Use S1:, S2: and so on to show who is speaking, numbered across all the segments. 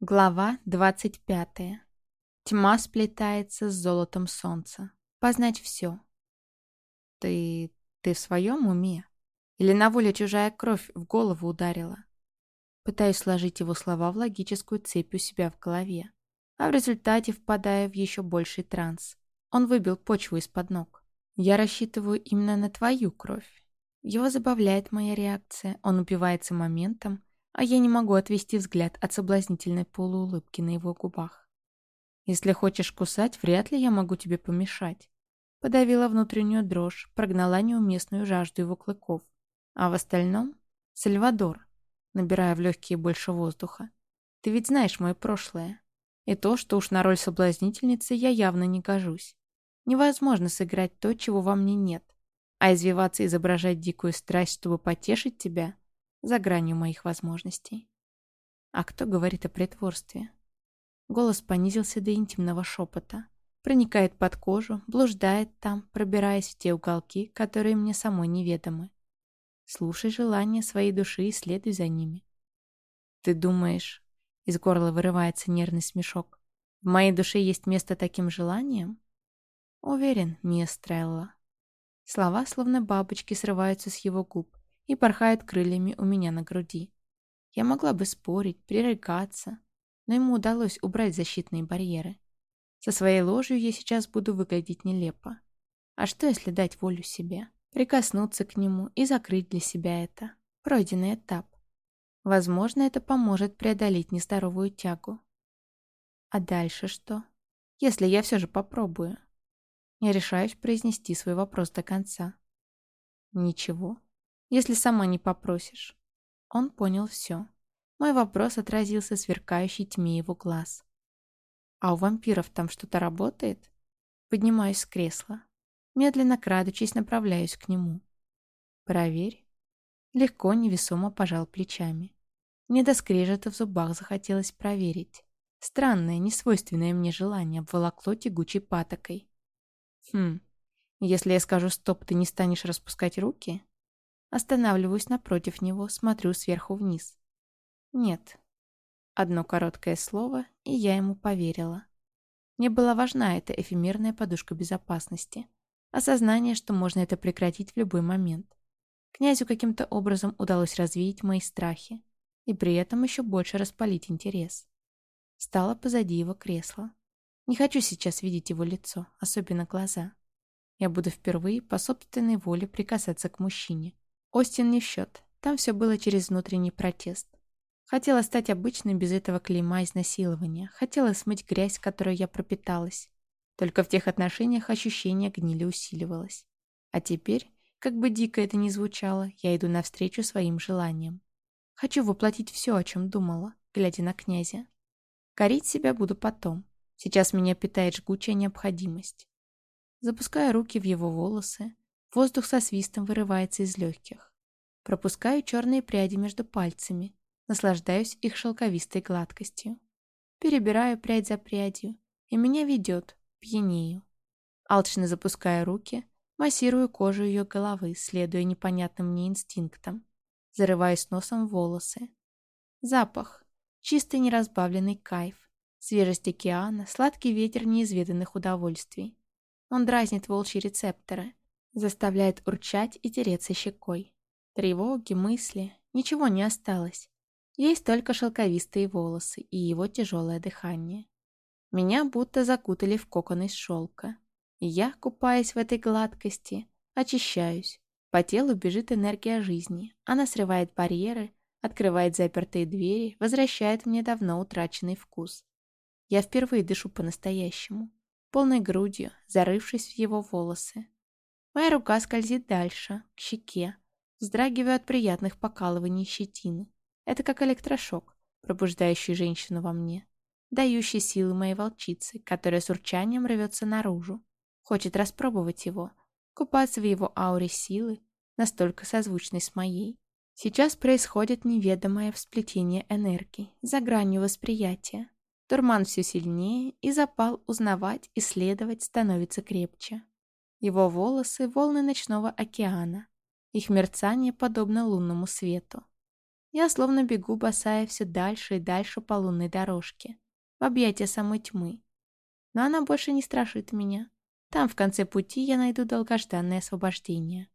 S1: Глава двадцать пятая. Тьма сплетается с золотом солнца. Познать все. Ты... ты в своем уме? Или на воле чужая кровь в голову ударила? Пытаюсь сложить его слова в логическую цепь у себя в голове. А в результате впадаю в еще больший транс. Он выбил почву из-под ног. Я рассчитываю именно на твою кровь. Его забавляет моя реакция. Он упивается моментом, а я не могу отвести взгляд от соблазнительной полуулыбки на его губах. «Если хочешь кусать, вряд ли я могу тебе помешать». Подавила внутреннюю дрожь, прогнала неуместную жажду его клыков. А в остальном — Сальвадор, набирая в легкие больше воздуха. «Ты ведь знаешь мое прошлое. И то, что уж на роль соблазнительницы я явно не гожусь. Невозможно сыграть то, чего во мне нет. А извиваться и изображать дикую страсть, чтобы потешить тебя — за гранью моих возможностей. А кто говорит о притворстве? Голос понизился до интимного шепота. Проникает под кожу, блуждает там, пробираясь в те уголки, которые мне самой неведомы. Слушай желания своей души и следуй за ними. Ты думаешь... Из горла вырывается нервный смешок. В моей душе есть место таким желаниям? Уверен, мисс Трелла. Слова, словно бабочки, срываются с его губ, и порхает крыльями у меня на груди. Я могла бы спорить, пререкаться, но ему удалось убрать защитные барьеры. Со своей ложью я сейчас буду выглядеть нелепо. А что, если дать волю себе, прикоснуться к нему и закрыть для себя это? Пройденный этап. Возможно, это поможет преодолеть нездоровую тягу. А дальше что? Если я все же попробую. Я решаюсь произнести свой вопрос до конца. Ничего если сама не попросишь». Он понял все. Мой вопрос отразился в сверкающей тьме его глаз. «А у вампиров там что-то работает?» Поднимаюсь с кресла. Медленно крадучись, направляюсь к нему. «Проверь». Легко, невесомо пожал плечами. Мне до скрежета в зубах захотелось проверить. Странное, несвойственное мне желание обволокло тягучей патокой. «Хм, если я скажу «стоп», ты не станешь распускать руки?» Останавливаюсь напротив него, смотрю сверху вниз. Нет. Одно короткое слово, и я ему поверила. Мне была важна эта эфемерная подушка безопасности. Осознание, что можно это прекратить в любой момент. Князю каким-то образом удалось развеять мои страхи и при этом еще больше распалить интерес. Стала позади его кресла. Не хочу сейчас видеть его лицо, особенно глаза. Я буду впервые по собственной воле прикасаться к мужчине, Остин не в счет. Там все было через внутренний протест. Хотела стать обычной без этого клейма изнасилования. Хотела смыть грязь, которой я пропиталась. Только в тех отношениях ощущение гнили усиливалось. А теперь, как бы дико это ни звучало, я иду навстречу своим желаниям. Хочу воплотить все, о чем думала, глядя на князя. Корить себя буду потом. Сейчас меня питает жгучая необходимость. Запуская руки в его волосы, Воздух со свистом вырывается из легких. Пропускаю черные пряди между пальцами, наслаждаюсь их шелковистой гладкостью. Перебираю прядь за прядью, и меня ведет, пьянею. Алчно запуская руки, массирую кожу ее головы, следуя непонятным мне инстинктам. Зарываюсь носом в волосы. Запах. Чистый неразбавленный кайф. Свежесть океана, сладкий ветер неизведанных удовольствий. Он дразнит волчьи рецепторы, Заставляет урчать и тереться щекой. Тревоги, мысли, ничего не осталось. Есть только шелковистые волосы и его тяжелое дыхание. Меня будто закутали в кокон из шелка. Я, купаясь в этой гладкости, очищаюсь. По телу бежит энергия жизни. Она срывает барьеры, открывает запертые двери, возвращает мне давно утраченный вкус. Я впервые дышу по-настоящему, полной грудью, зарывшись в его волосы. Моя рука скользит дальше, к щеке. Вздрагиваю от приятных покалываний щетины. Это как электрошок, пробуждающий женщину во мне. Дающий силы моей волчицы, которая с урчанием рвется наружу. Хочет распробовать его, купаться в его ауре силы, настолько созвучной с моей. Сейчас происходит неведомое всплетение энергий, за гранью восприятия. Турман все сильнее, и запал узнавать, исследовать становится крепче. Его волосы — волны ночного океана. Их мерцание подобно лунному свету. Я словно бегу, босая все дальше и дальше по лунной дорожке, в объятия самой тьмы. Но она больше не страшит меня. Там, в конце пути, я найду долгожданное освобождение.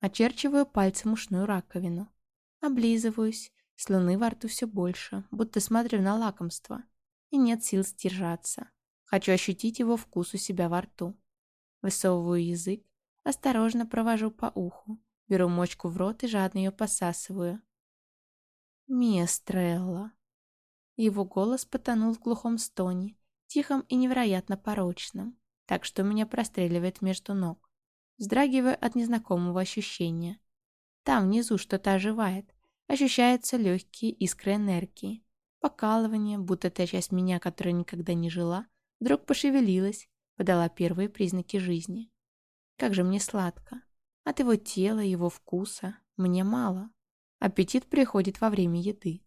S1: Очерчиваю пальцем ушную раковину. Облизываюсь, слюны во рту все больше, будто смотрю на лакомство. И нет сил сдержаться. Хочу ощутить его вкус у себя во рту. Высовываю язык, осторожно провожу по уху, беру мочку в рот и жадно ее посасываю. «Мия Стрелла». Его голос потонул в глухом стоне, тихом и невероятно порочном, так что меня простреливает между ног. Вздрагиваю от незнакомого ощущения. Там внизу что-то оживает, ощущаются легкие искры энергии. Покалывание, будто та часть меня, которая никогда не жила, вдруг пошевелилась, подала первые признаки жизни. Как же мне сладко. От его тела, его вкуса мне мало. Аппетит приходит во время еды.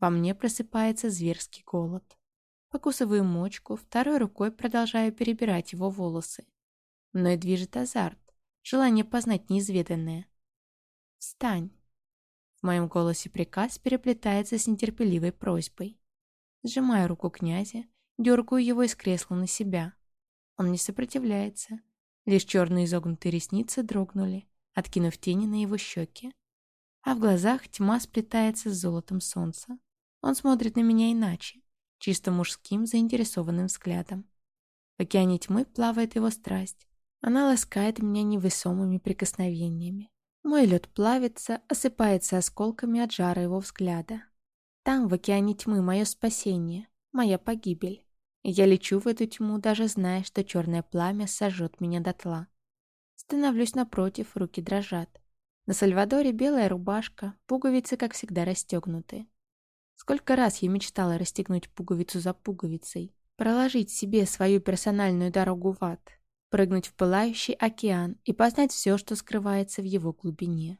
S1: Во мне просыпается зверский голод. Покусываю мочку, второй рукой продолжаю перебирать его волосы. Мной движет азарт, желание познать неизведанное. «Встань!» В моем голосе приказ переплетается с нетерпеливой просьбой. Сжимаю руку князя, дергаю его из кресла на себя. Он не сопротивляется. Лишь черные изогнутые ресницы дрогнули, откинув тени на его щеки. А в глазах тьма сплетается с золотом солнца. Он смотрит на меня иначе, чисто мужским заинтересованным взглядом. В океане тьмы плавает его страсть. Она ласкает меня невесомыми прикосновениями. Мой лед плавится, осыпается осколками от жара его взгляда. Там, в океане тьмы, мое спасение, моя погибель я лечу в эту тьму, даже зная, что черное пламя сожжет меня дотла. Становлюсь напротив, руки дрожат. На Сальвадоре белая рубашка, пуговицы, как всегда, расстегнуты. Сколько раз я мечтала расстегнуть пуговицу за пуговицей, проложить себе свою персональную дорогу в ад, прыгнуть в пылающий океан и познать все, что скрывается в его глубине.